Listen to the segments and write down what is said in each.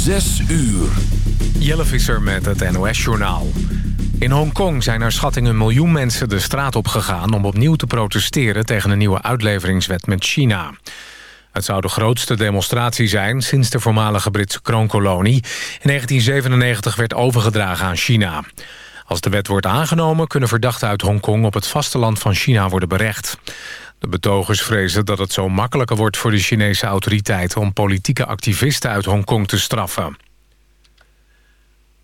Zes uur. Jelle Visser met het NOS-journaal. In Hongkong zijn naar schatting een miljoen mensen de straat op gegaan... om opnieuw te protesteren tegen een nieuwe uitleveringswet met China. Het zou de grootste demonstratie zijn sinds de voormalige Britse kroonkolonie... in 1997 werd overgedragen aan China. Als de wet wordt aangenomen kunnen verdachten uit Hongkong... op het vasteland van China worden berecht. De betogers vrezen dat het zo makkelijker wordt voor de Chinese autoriteiten... om politieke activisten uit Hongkong te straffen.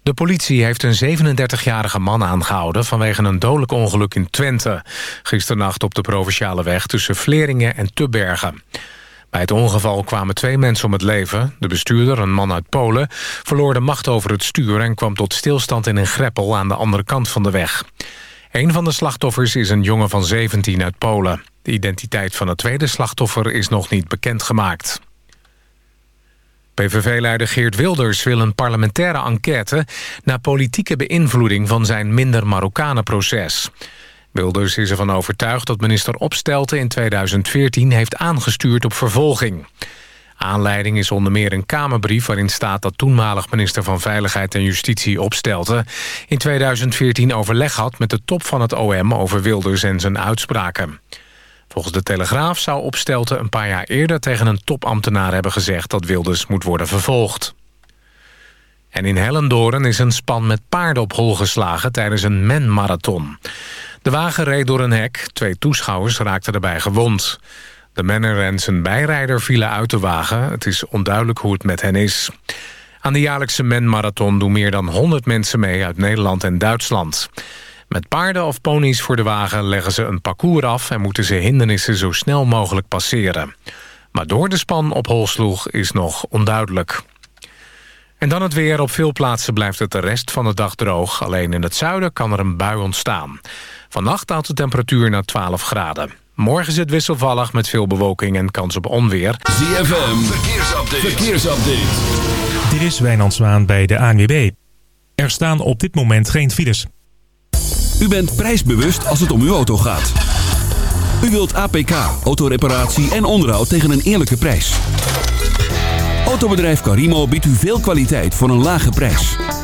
De politie heeft een 37-jarige man aangehouden... vanwege een dodelijk ongeluk in Twente. Gisternacht op de Provinciale Weg tussen Vleringen en Tubbergen. Bij het ongeval kwamen twee mensen om het leven. De bestuurder, een man uit Polen, verloor de macht over het stuur... en kwam tot stilstand in een greppel aan de andere kant van de weg. Een van de slachtoffers is een jongen van 17 uit Polen. De identiteit van het tweede slachtoffer is nog niet bekendgemaakt. PVV-leider Geert Wilders wil een parlementaire enquête... naar politieke beïnvloeding van zijn minder Marokkanen-proces. Wilders is ervan overtuigd dat minister Opstelten in 2014 heeft aangestuurd op vervolging. Aanleiding is onder meer een Kamerbrief waarin staat dat toenmalig minister van Veiligheid en Justitie Opstelten in 2014 overleg had met de top van het OM over Wilders en zijn uitspraken. Volgens de Telegraaf zou Opstelten een paar jaar eerder tegen een topambtenaar hebben gezegd dat Wilders moet worden vervolgd. En in Hellendoorn is een span met paarden op hol geslagen tijdens een men-marathon. De wagen reed door een hek, twee toeschouwers raakten erbij gewond. De menner en zijn bijrijder vielen uit de wagen. Het is onduidelijk hoe het met hen is. Aan de jaarlijkse men-marathon doen meer dan 100 mensen mee uit Nederland en Duitsland. Met paarden of ponies voor de wagen leggen ze een parcours af... en moeten ze hindernissen zo snel mogelijk passeren. Maar door de span op hol sloeg is nog onduidelijk. En dan het weer. Op veel plaatsen blijft het de rest van de dag droog. Alleen in het zuiden kan er een bui ontstaan. Vannacht daalt de temperatuur naar 12 graden. Morgen is het wisselvallig met veel bewolking en kans op onweer. ZFM, verkeersupdate. verkeersupdate. Dit is Wijnand Zwaan bij de ANWB. Er staan op dit moment geen files. U bent prijsbewust als het om uw auto gaat. U wilt APK, autoreparatie en onderhoud tegen een eerlijke prijs. Autobedrijf Carimo biedt u veel kwaliteit voor een lage prijs.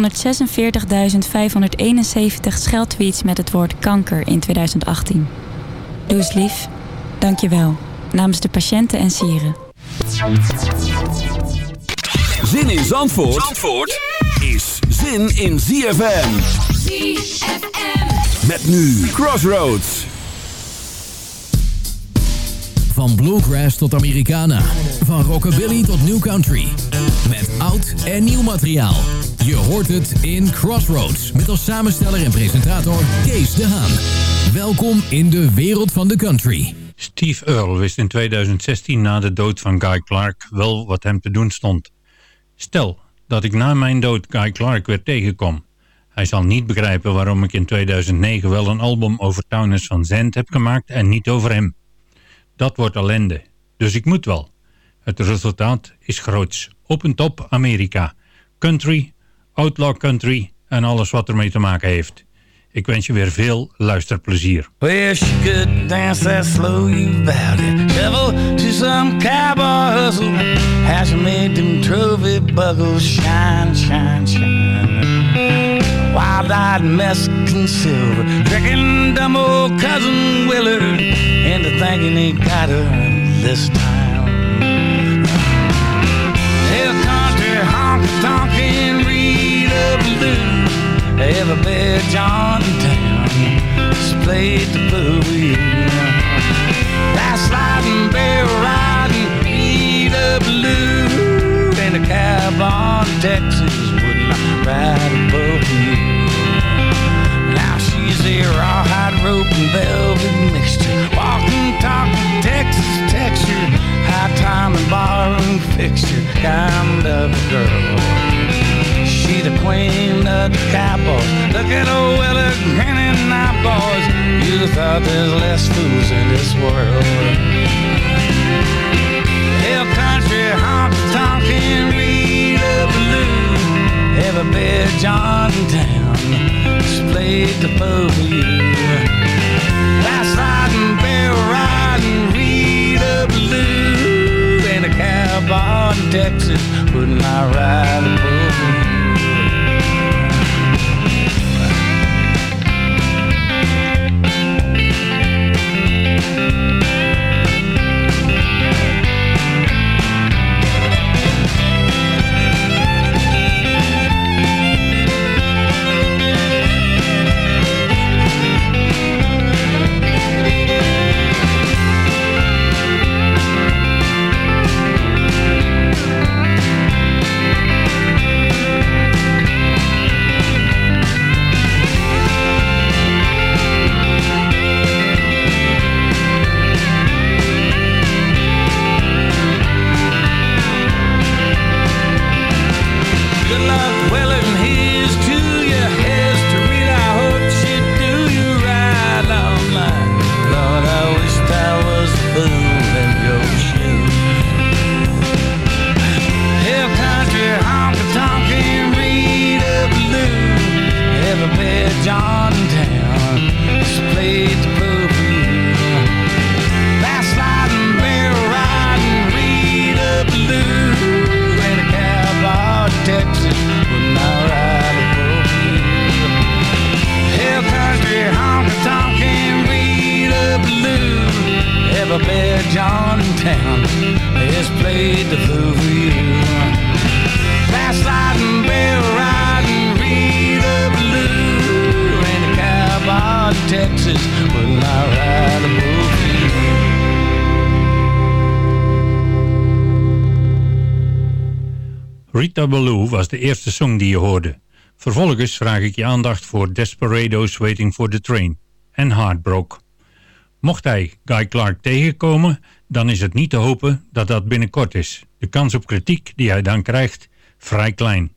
146.571 scheldtweets met het woord kanker in 2018. Doe eens lief. Dank je wel. Namens de patiënten en sieren. Zin in Zandvoort, Zandvoort is zin in ZFM. ZFM. Met nu Crossroads. Van bluegrass tot Americana. Van rockabilly tot new country. Met oud en nieuw materiaal. Je hoort het in Crossroads. Met als samensteller en presentator Kees de Haan. Welkom in de wereld van de country. Steve Earle wist in 2016 na de dood van Guy Clark wel wat hem te doen stond. Stel dat ik na mijn dood Guy Clark weer tegenkom. Hij zal niet begrijpen waarom ik in 2009 wel een album over Townes van Zandt heb gemaakt en niet over hem. Dat wordt ellende, dus ik moet wel. Het resultaat is groots. Op en top Amerika. Country, outlaw country en alles wat ermee te maken heeft. Ik wens je weer veel luisterplezier. Well, she could dance that slow you it. Devil to some cowboy hustle. How she made them trophy buckles shine, shine, shine. Wild-eyed Mexican silver. Tricking dumb old cousin Willard into thinking he got her this time. Every bad John in town just played the blues. Last sliding, barrel riding, Rita Ballou. And a cowboy in Texas would not ride above you. Now she's a rawhide rope and velvet mixture. Walking, talking Texas texture. High time and barroom fixture. Kind of a girl. She the queen of the cowboys. Look at old Willa grinning eyeballs. You thought there's less fools in this world. Hill country, honky tonkin', Rita Ballou. Every bear John in town played the boogie. Last riding, bear riding, Rita Ballou. And a cowboy in Texas would not ride a boogie. Well, John in town has played the fool for you. Last sliding, barrel riding, Rita Blue. And a cowboy Texas would not ride a boogie. Rita Ballou was de eerste song die je hoorde. Vervolgens vraag ik je aandacht voor Desperados Waiting for the Train en Heartbroke. Mocht hij Guy Clark tegenkomen, dan is het niet te hopen dat dat binnenkort is. De kans op kritiek die hij dan krijgt, vrij klein.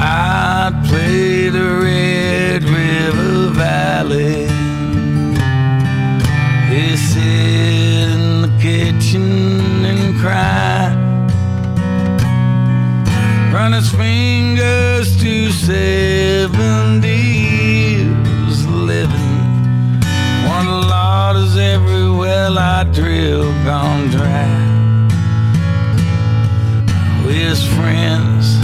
I'd play the River Valley. Sit in the kitchen and cry. Run his fingers to seventy years living. One lot is every well I drill gone dry. His friends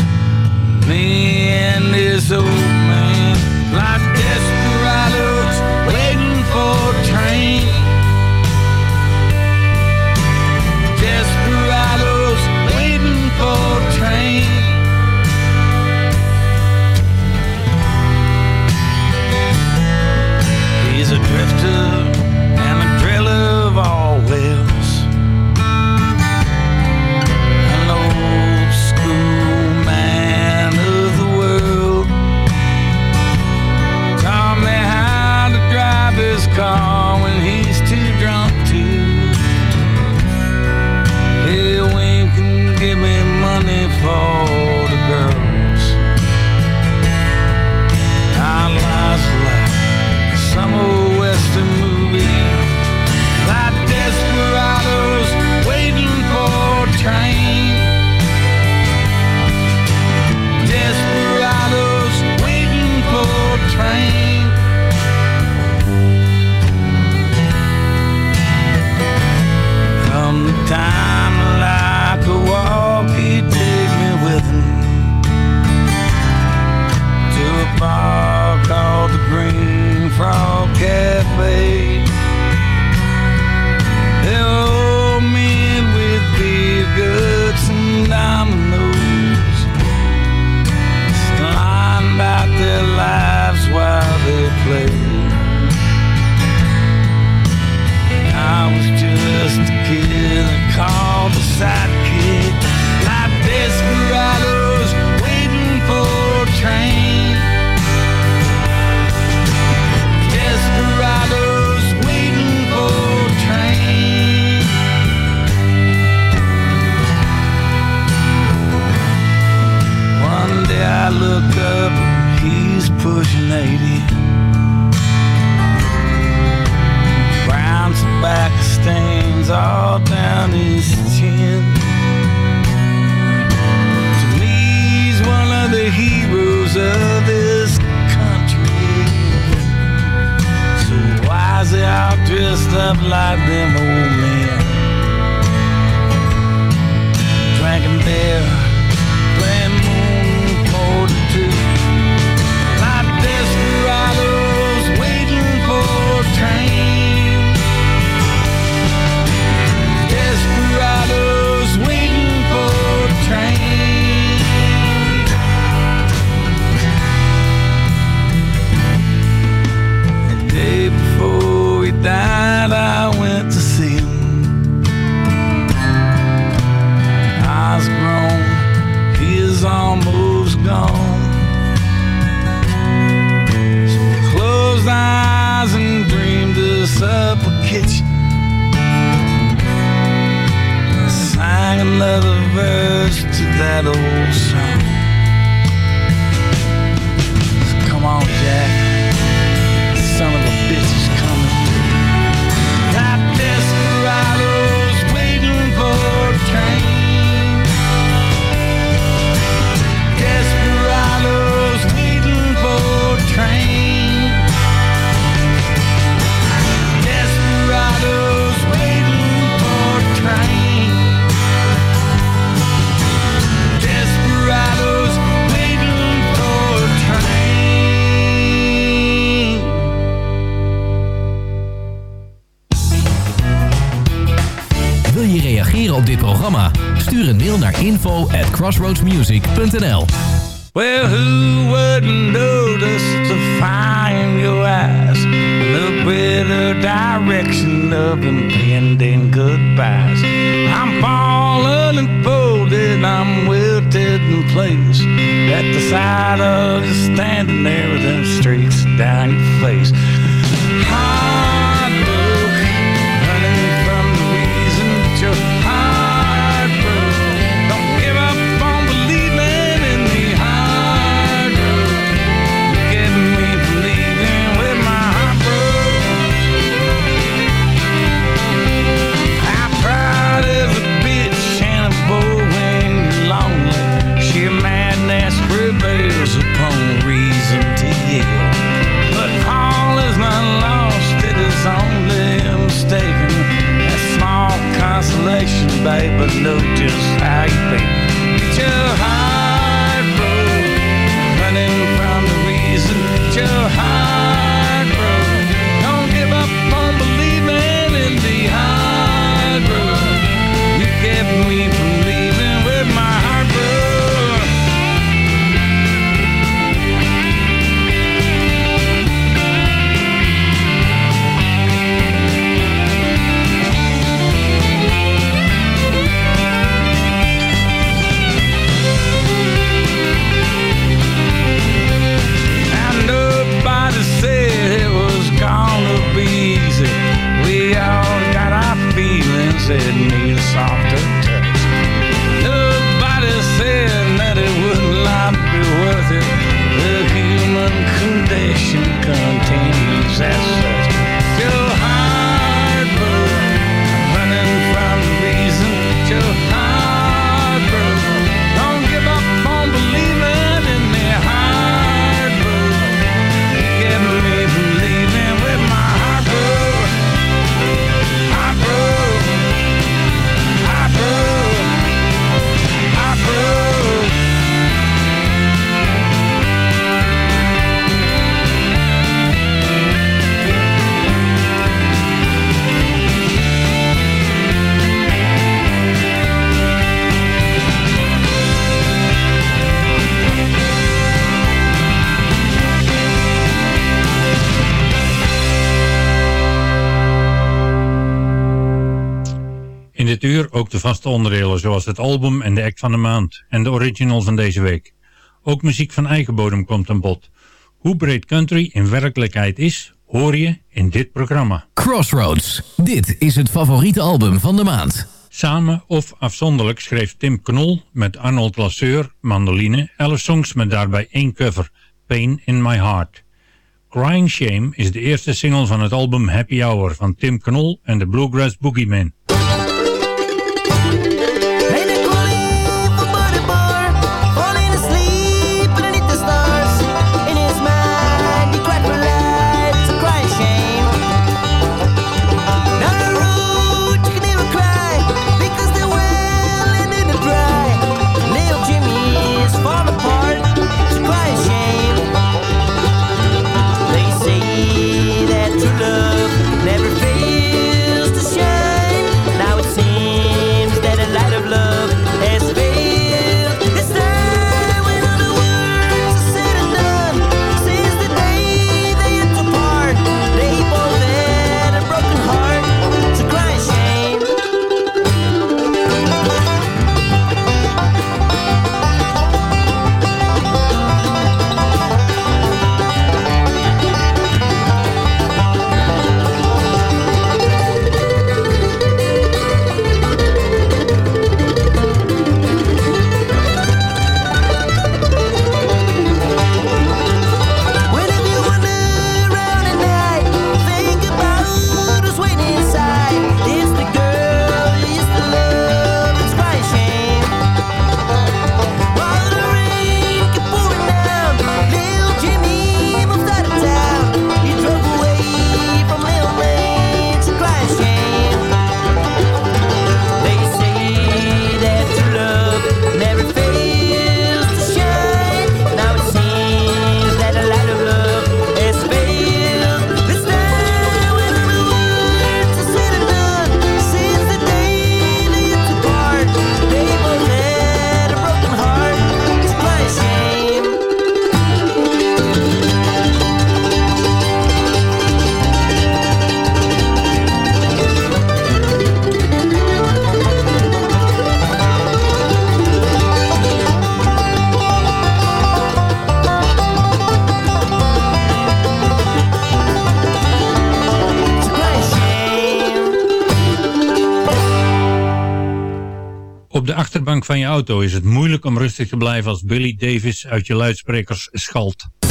me and this old een mail naar info at crossroadsmusic.nl Well, who wouldn't notice the fire in your eyes? Look with the direction of impending goodbyes. I'm falling and folded, I'm wilted in place. At the sight of you standing there with them streaks down your face. Babe, but just how you feel. Get that need a softer touch. Nobody said that it would not be worth it. The human condition continues as such. ook de vaste onderdelen zoals het album en de act van de maand en de original van deze week. Ook muziek van eigen bodem komt aan bod. Hoe breed country in werkelijkheid is, hoor je in dit programma. Crossroads, dit is het favoriete album van de maand. Samen of afzonderlijk schreef Tim Knol met Arnold Lasseur, mandoline, elf songs met daarbij één cover, Pain in My Heart. Crying Shame is de eerste single van het album Happy Hour van Tim Knol en de Bluegrass Boogeyman. op de achterbank van je auto is het moeilijk om rustig te blijven als Billy Davis uit je luidsprekers schalt.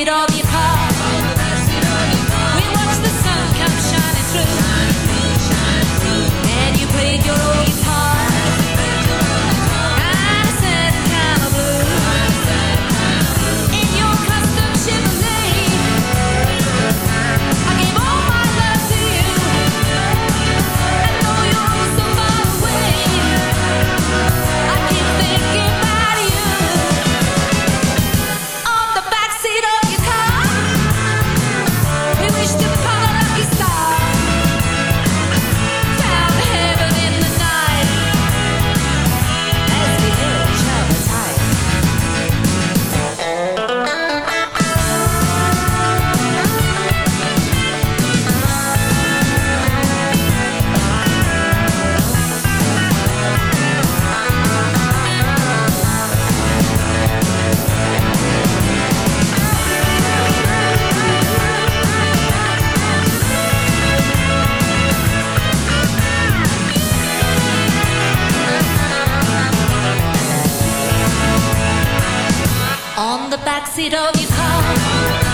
it all. the backseat of your car.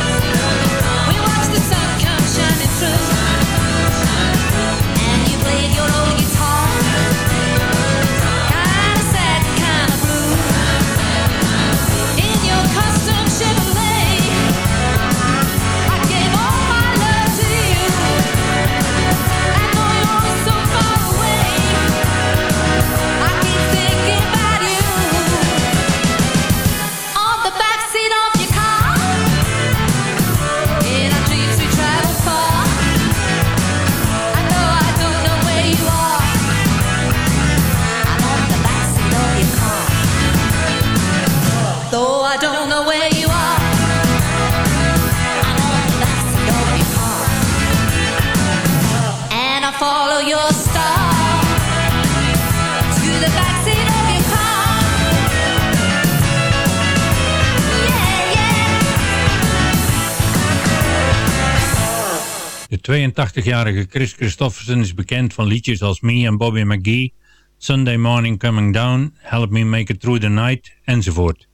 82-jarige Chris Christofferson is bekend van liedjes als Me and Bobby McGee, Sunday Morning Coming Down, Help Me Make It Through the Night enzovoort.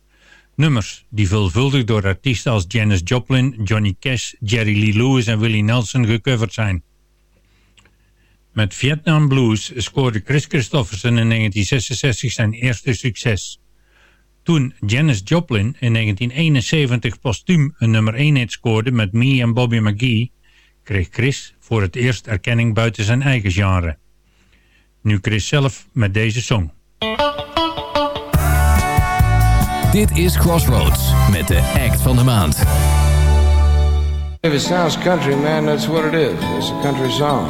Nummers die veelvuldig door artiesten als Janis Joplin, Johnny Cash, Jerry Lee Lewis en Willie Nelson gecoverd zijn. Met Vietnam Blues scoorde Chris Christofferson in 1966 zijn eerste succes. Toen Janis Joplin in 1971 postuum een nummer 1 hit scoorde met Me and Bobby McGee, kreeg Chris voor het eerst erkenning buiten zijn eigen genre. Nu Chris zelf met deze song. Dit is Crossroads met de act van de maand. If it sounds country, man, that's what it is. It's a country song.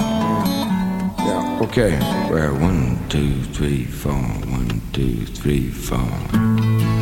Yeah, okay. Well, one, two, three, four. One, two, three, four.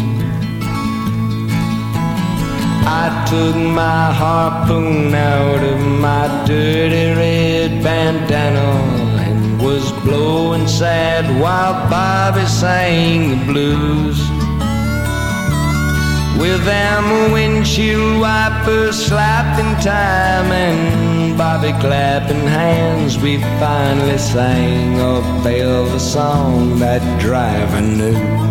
I took my harpoon out of my dirty red bandana and was blowing sad while Bobby sang the blues. With them windshield wipers slapping time and Bobby clapping hands, we finally sang a Belva song that driver knew.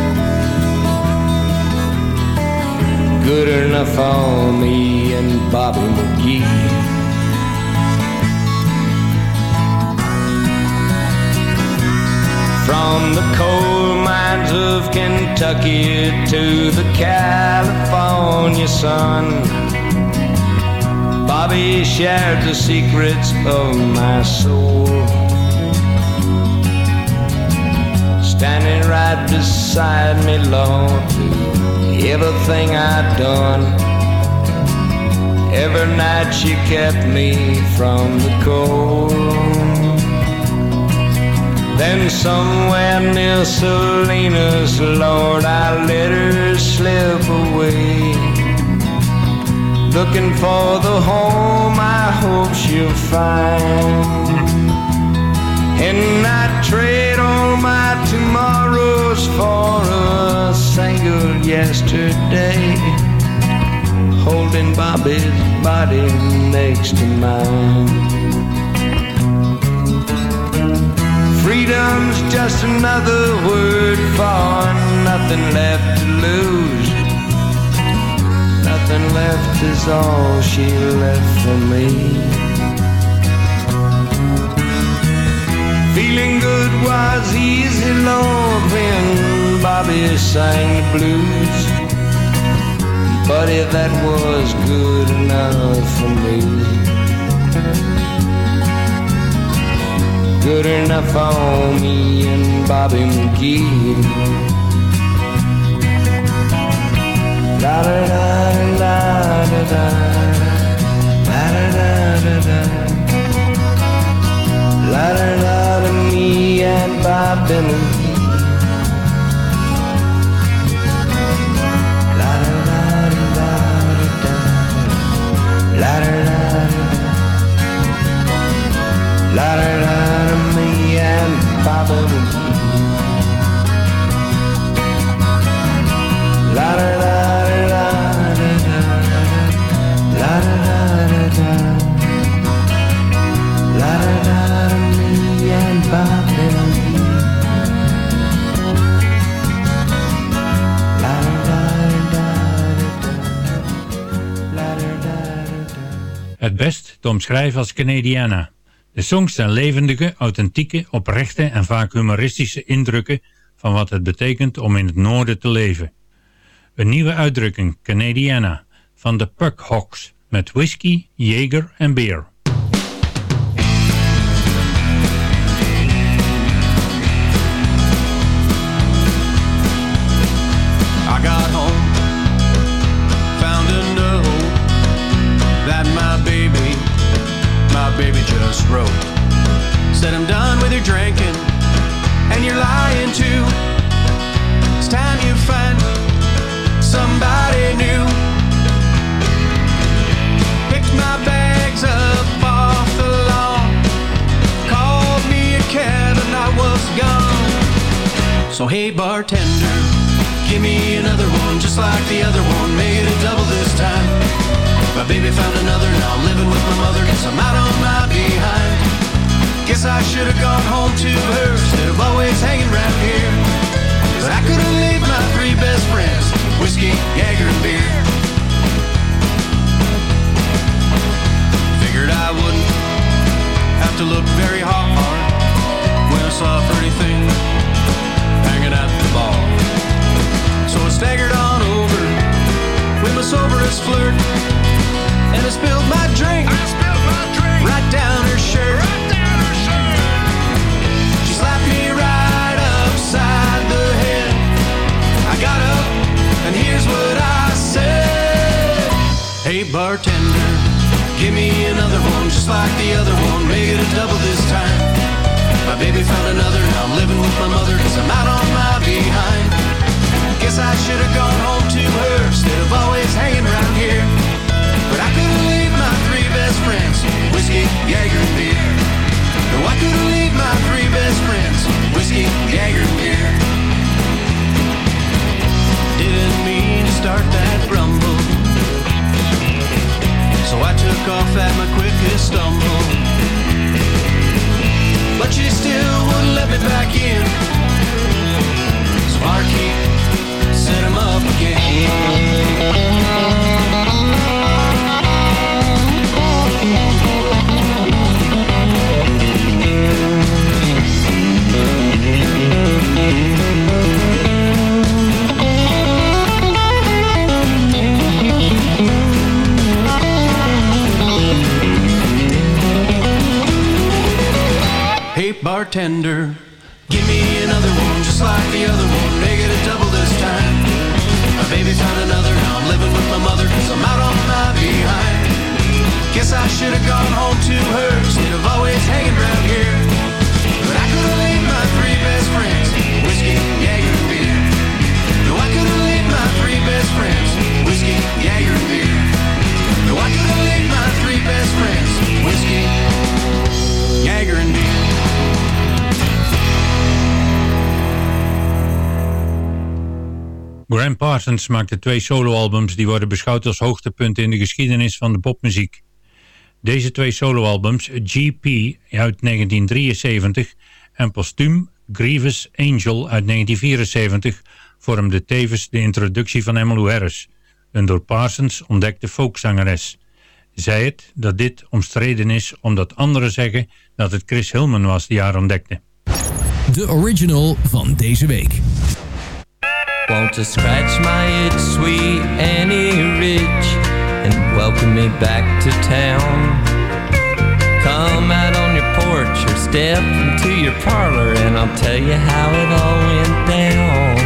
Good enough for me and Bobby McGee. From the coal mines of Kentucky to the California sun, Bobby shared the secrets of my soul. Standing right beside me, Lord, everything I've done. Every night she kept me from the cold. Then somewhere near Salinas, Lord, I let her slip away. Looking for the home I hope she'll find. And I trade all my tomorrows for a single yesterday. Holding Bobby's body next to mine. Freedom's just another word for nothing left to lose. Nothing left is all she left for me. Feeling good was easy, Lord, when Bobby sang the blues. If that was good enough for me. good enough for me and Bobby McGee. Da da da da da da da da da da da da me and Bobby McGee. La da da omschrijven als Canadiana. De songs zijn levendige, authentieke, oprechte en vaak humoristische indrukken van wat het betekent om in het noorden te leven. Een nieuwe uitdrukking, Canadiana, van de Puckhawks met whisky, Jager en beer. Just wrote. Said I'm done with your drinking, and you're lying too. It's time you find somebody new. Picked my bags up off the lawn, called me a cab, and I was gone. So hey bartender, give me another one just like the other one. Make it double this time. My baby found another, now I'm living with my mother. Guess I'm out on my behind. Guess I should have gone home to her instead of always hanging around here. But I couldn't leave my three best friends, whiskey, Jaeger, and beer. Figured I wouldn't have to look very hard when I saw a pretty thing hanging at the bar. So I staggered on over with my soberest flirt, and I spilled my drink, right down her shirt. She slapped me right upside the head. I got up, and here's what I said: Hey bartender, give me another one just like the other one. Make it a double this time. My baby found another, now I'm living with my mother Cause I'm out on my behind Guess I should have gone home to her Instead of always hanging around Whiskey, Jaeger, beer. No, I couldn't leave my three best friends Whiskey, Jaeger, beer. Didn't mean to start that grumble So I took off at my quickest stumble. But she still wouldn't let me back in. So Marquis set him up Hey bartender, give me another one just like the other one. Make it a double this time. My baby found another, now I'm living with my mother cause I'm out on my behind. Guess I should have gone home to her instead of always hanging around here. But I couldn't leave my three best friends, whiskey, Jaeger, and beer. No, I couldn't leave my three best friends, whiskey, Jaeger, and beer. No, I couldn't leave my three best friends, whiskey, Jaeger, and beer. Graham Parsons maakte twee soloalbums die worden beschouwd als hoogtepunten in de geschiedenis van de popmuziek. Deze twee soloalbums, GP uit 1973 en postuum Grievous Angel uit 1974, vormden tevens de introductie van Emmylou Harris, een door Parsons ontdekte folkzangeres. Zij het dat dit omstreden is omdat anderen zeggen dat het Chris Hillman was die haar ontdekte. De original van deze week. Want to scratch my itch, sweet Annie Rich, and welcome me back to town. Come out on your porch or step into your parlor, and I'll tell you how it all went down.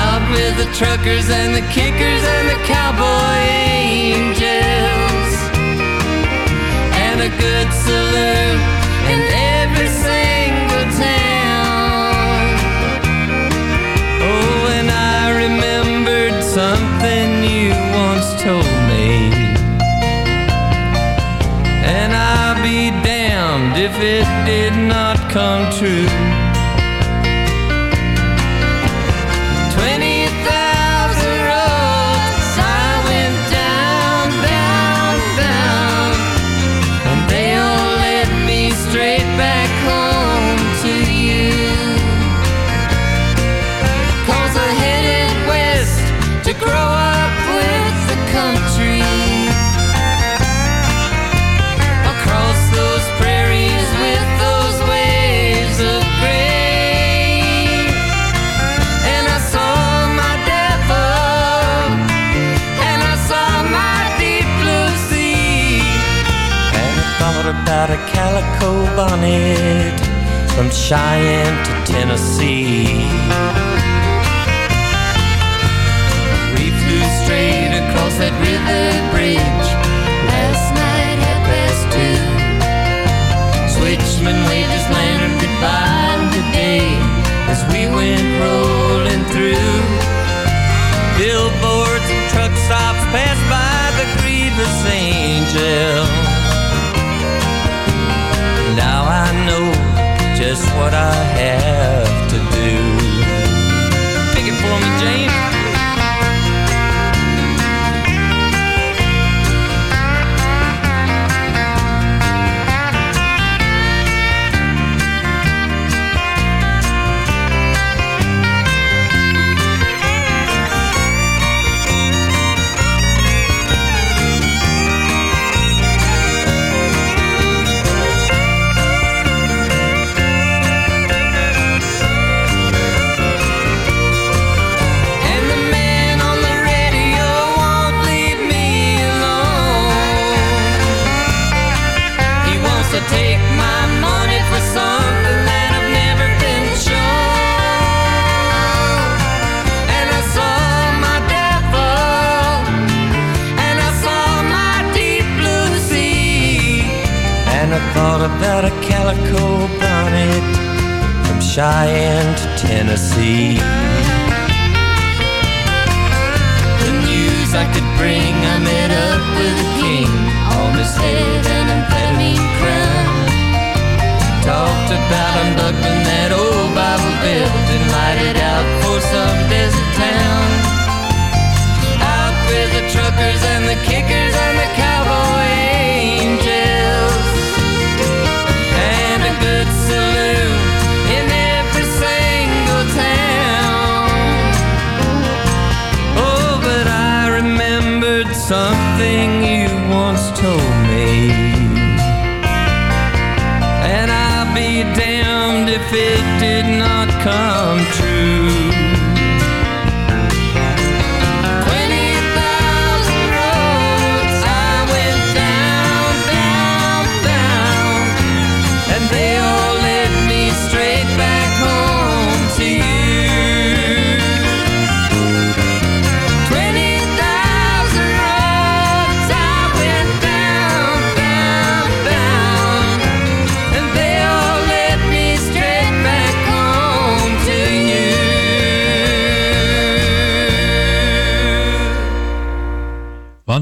Out with the truckers and the kickers and the cowboy angels, and a good salute if it did not come true. Bonnet from Cheyenne to Tennessee. We flew straight across that river bridge last night at past two. Switchman waved his lantern goodbye today as we went rolling through. Billboards and truck stops passed by the grievous angel. Just what I have to do. Thought about a calico bonnet from Cheyenne to Tennessee. The news I could bring, I met up with a king on his head and amphetamine crown. Talked about unbuckling that old Bible belt and light it out for some desert town.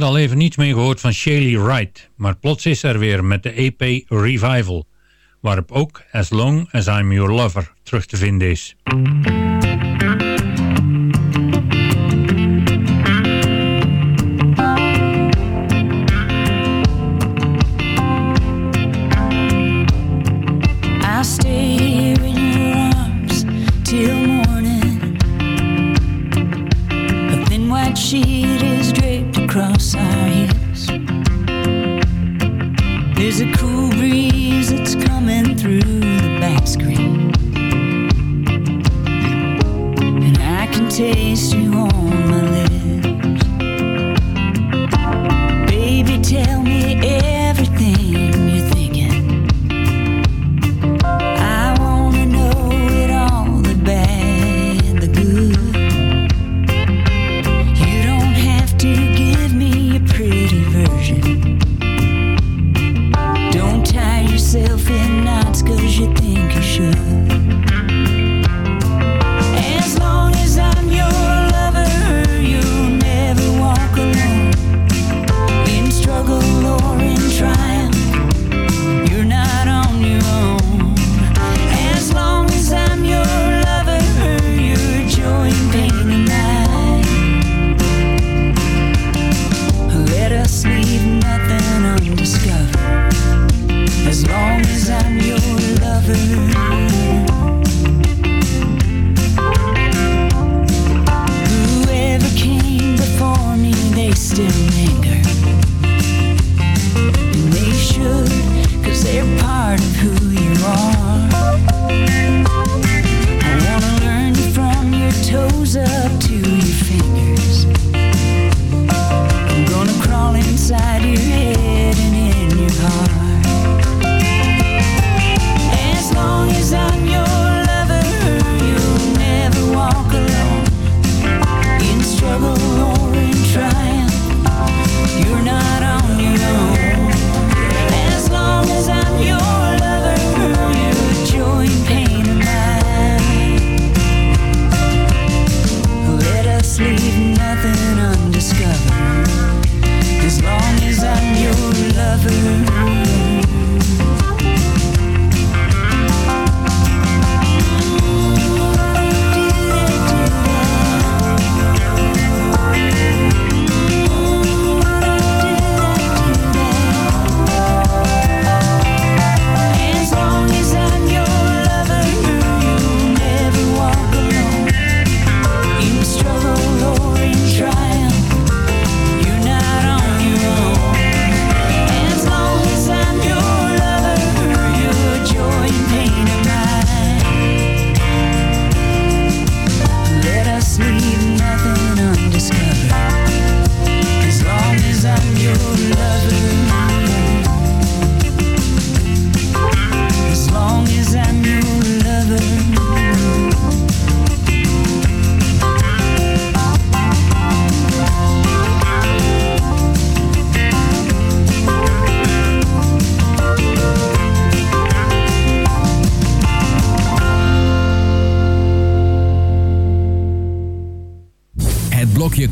Al even niets meer gehoord van Shaley Wright, maar plots is er weer met de EP Revival, waarop ook As Long As I'm Your Lover terug te vinden is.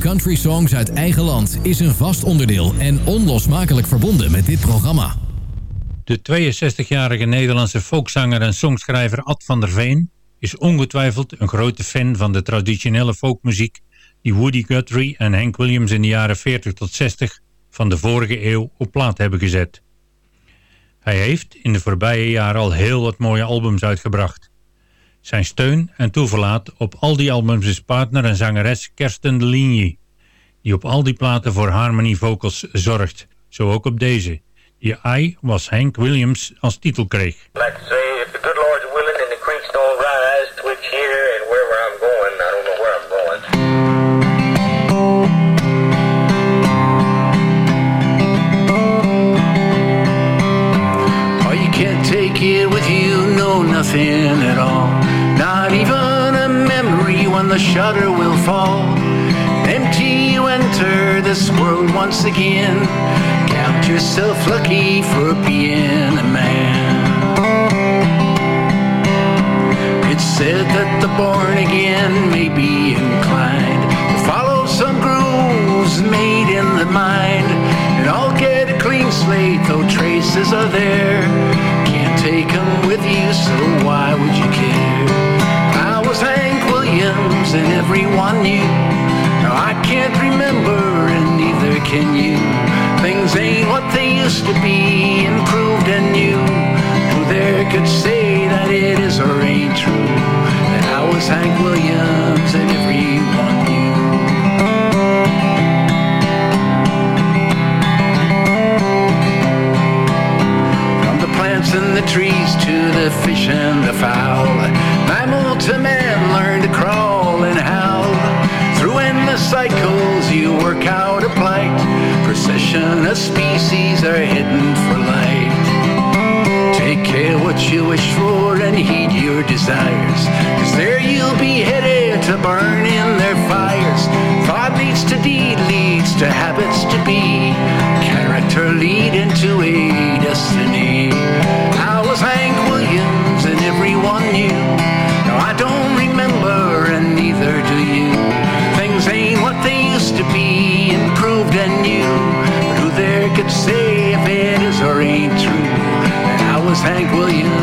Country songs uit eigen land is een vast onderdeel en onlosmakelijk verbonden met dit programma. De 62-jarige Nederlandse folkzanger en songschrijver Ad van der Veen is ongetwijfeld een grote fan van de traditionele folkmuziek die Woody Guthrie en Hank Williams in de jaren 40 tot 60 van de vorige eeuw op plaat hebben gezet. Hij heeft in de voorbije jaren al heel wat mooie albums uitgebracht. Zijn steun en toeverlaat op al die albums is partner en zangeres Kersten de Ligne, die op al die platen voor harmony vocals zorgt, zo ook op deze, die I was Hank Williams als titel kreeg. Fall. Empty, you enter this world once again. Count yourself lucky for being a man. It's said that the born again may be inclined to follow some grooves made in the mind. And I'll get a clean slate, though traces are there. Can't take 'em with you, so why would you care? Williams, and everyone knew. Now I can't remember, and neither can you. Things ain't what they used to be, improved and new. Who there could say that it is or ain't true? That I was Hank Williams, and everyone knew. From the plants and the trees to the fish and the fowl, mammal to man Endless cycles, you work out a plight. Procession of species are hidden for light. Take care what you wish for and heed your desires. Cause there you'll be headed to burn in their fires. Thought leads to deed, leads to habits to be. Character lead into a destiny. Hank Williams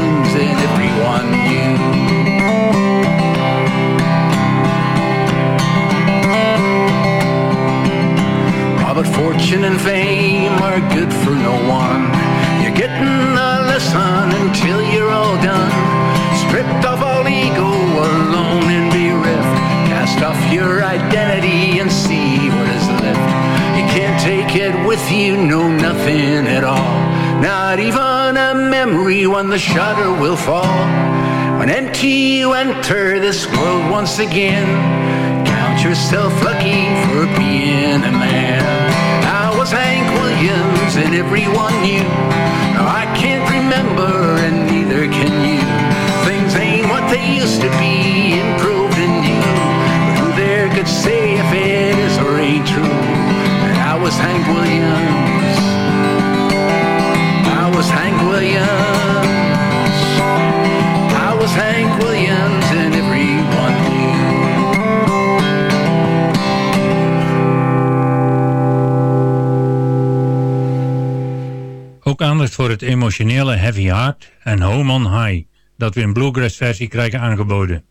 when the shutter will fall. When empty you enter this world once again. Count yourself lucky for being a man. I was Hank Williams and everyone knew. Now I can't remember and neither can you. Things ain't what they used to be, improved and new. But who there could say if it is or ain't true? That I was Hank Williams. Hank Williams and everyone knew. Ook aandacht voor het emotionele Heavy Heart en Home on High, dat we in bluegrass versie krijgen aangeboden.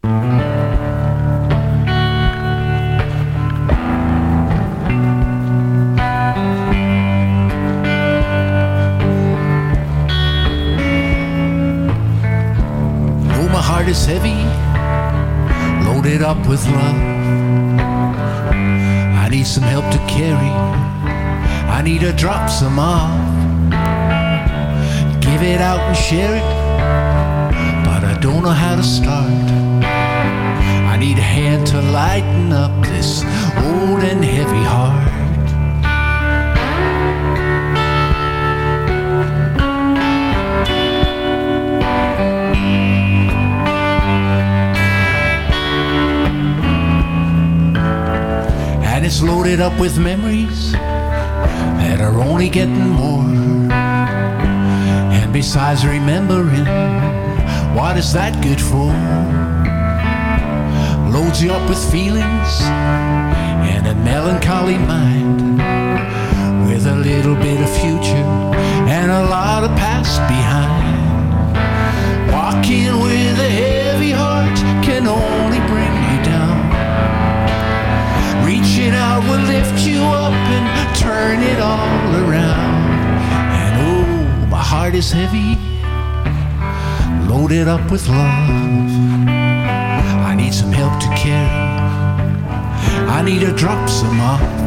Up with memories that are only getting more. And besides remembering, what is that good for? Loads you up with feelings and a melancholy mind with a little bit of future and a lot of past behind. Walking with a heavy heart Reaching out will lift you up and turn it all around. And oh, my heart is heavy, loaded up with love. I need some help to carry. I need to drop some off.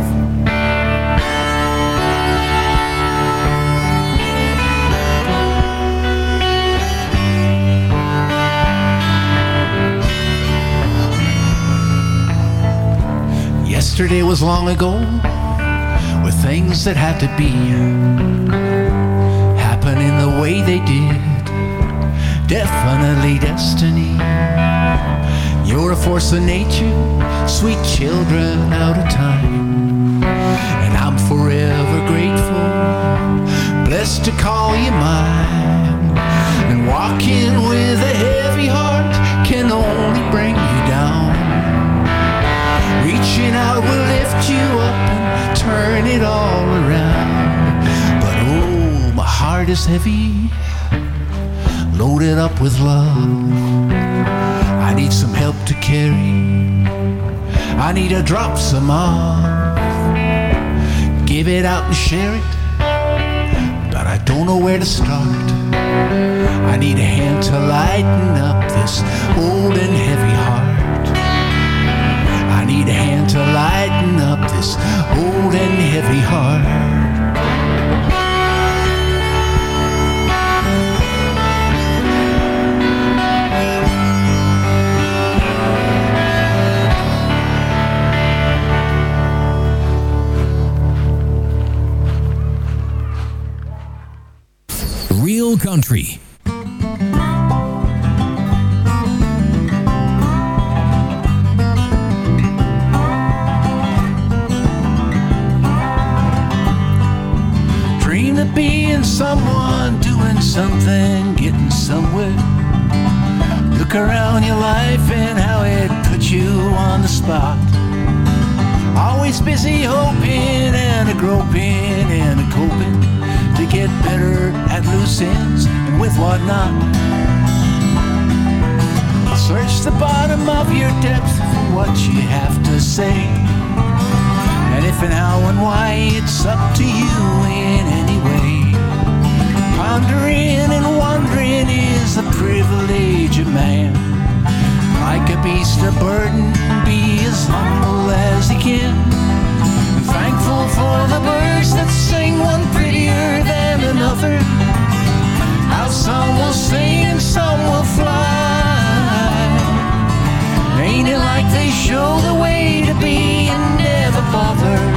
Yesterday was long ago, with things that had to be happening the way they did. Definitely destiny. You're a force of nature, sweet children out of time. And I'm forever grateful, blessed to call you mine. And walking with you up and turn it all around. But oh, my heart is heavy, loaded up with love. I need some help to carry. I need to drop some off. Give it out and share it. But I don't know where to start. I need a hand to lighten up this old and heavy heart. I need a hand this old and heavy heart. Real Country. Something, getting somewhere. Look around your life and how it puts you on the spot. Always busy hoping and a groping and a coping to get better at loose ends and with whatnot. Search the bottom of your depth for what you have to say. And if and how and why, it's up to you in any way. Pondering and wondering is the privilege of man. Like a beast of burden, be as humble as he can. And thankful for the birds that sing one prettier than another. How some will sing and some will fly. Ain't it like they show the way to be and never bother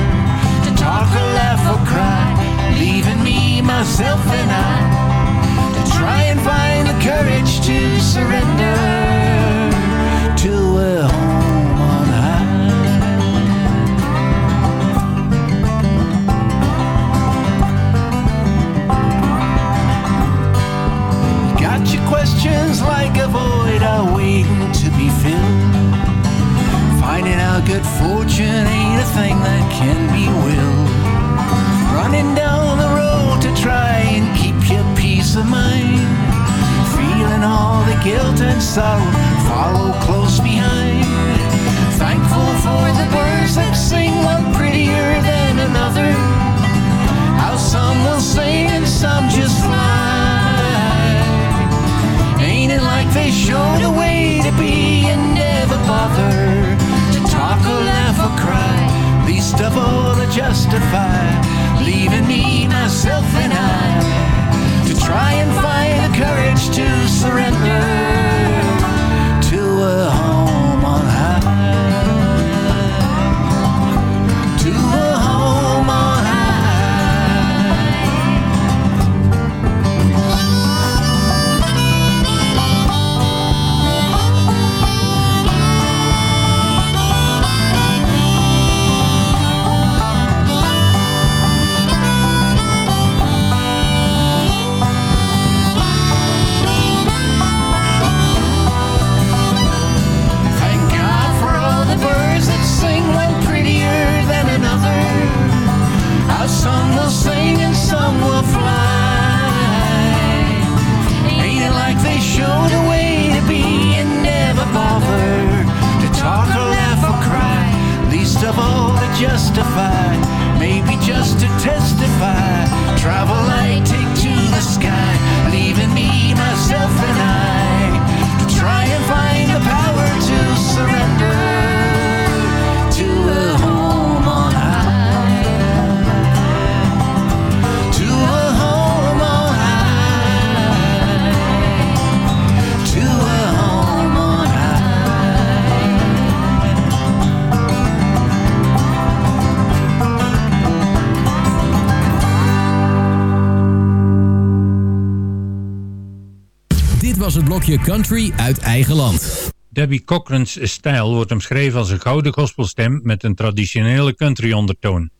Your country uit eigen land. Debbie Cochran's stijl wordt omschreven als een gouden gospelstem met een traditionele country ondertoon.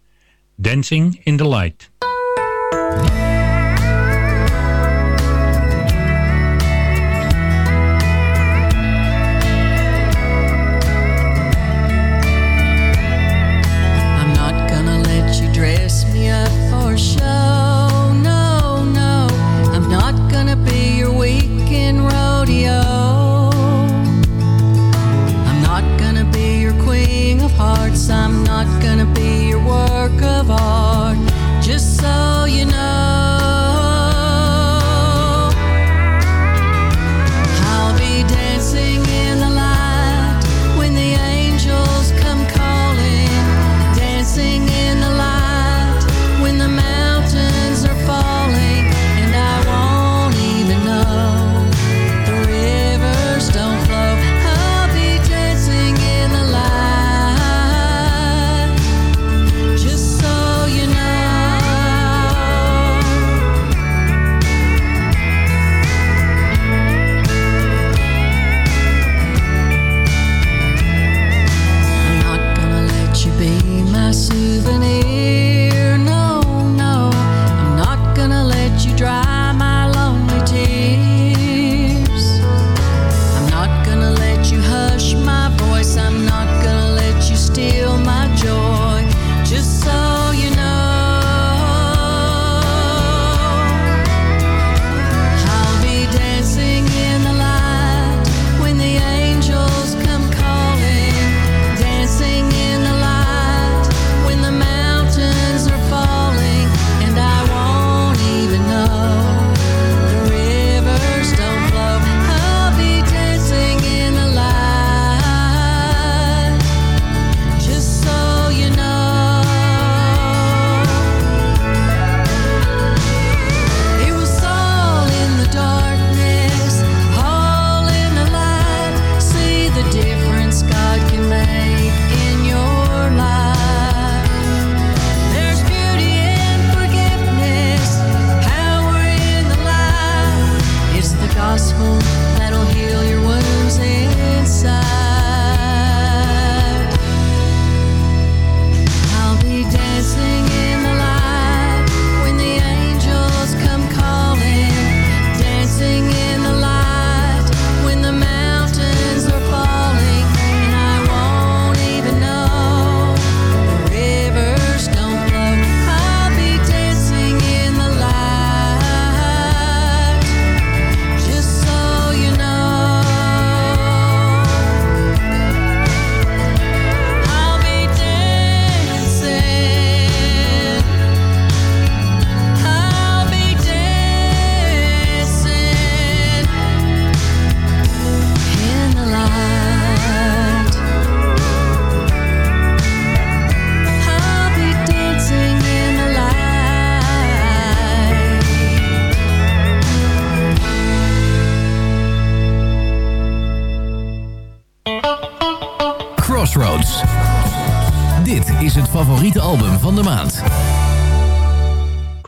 Dancing in the Light.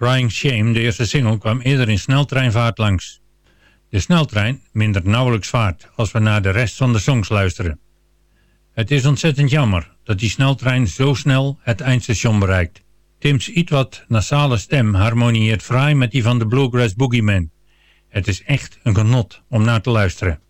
Crying Shame, de eerste single, kwam eerder in sneltreinvaart langs. De sneltrein mindert nauwelijks vaart als we naar de rest van de songs luisteren. Het is ontzettend jammer dat die sneltrein zo snel het eindstation bereikt. Tim's ietwat nasale stem harmonieert fraai met die van de Bluegrass Boogeyman. Het is echt een genot om naar te luisteren.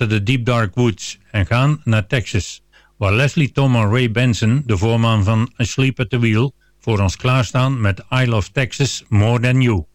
verlaten de Deep Dark Woods en gaan naar Texas, waar Leslie Thomas, Ray Benson, de voorman van A Sleep at the Wheel, voor ons klaarstaan met I Love Texas More Than You.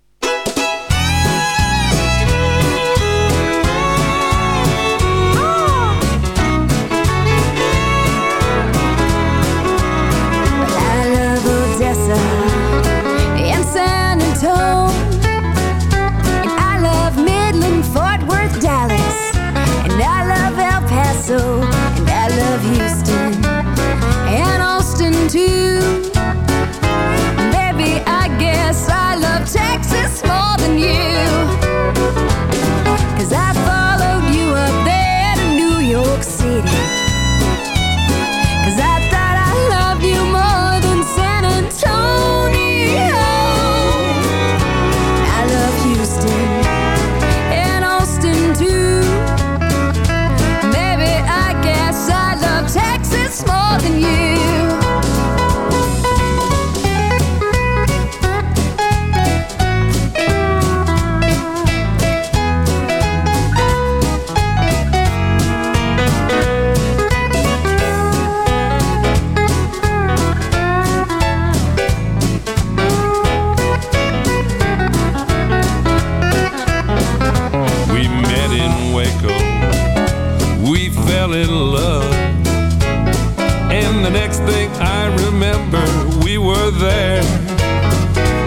there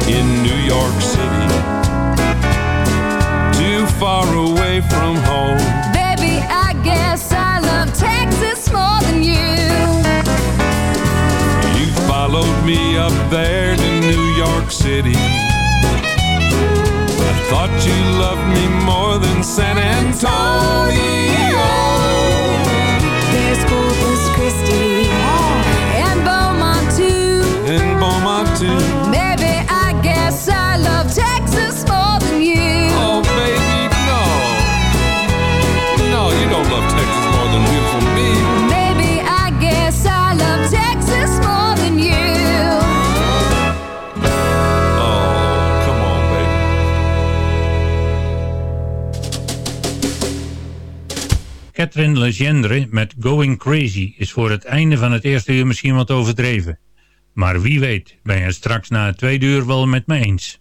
in New York City, too far away from home. Baby, I guess I love Texas more than you. You followed me up there to New York City. I thought you loved me more than San Antonio. Catherine Legendre met Going Crazy is voor het einde van het eerste uur misschien wat overdreven. Maar wie weet ben je straks na het tweede uur wel met me eens.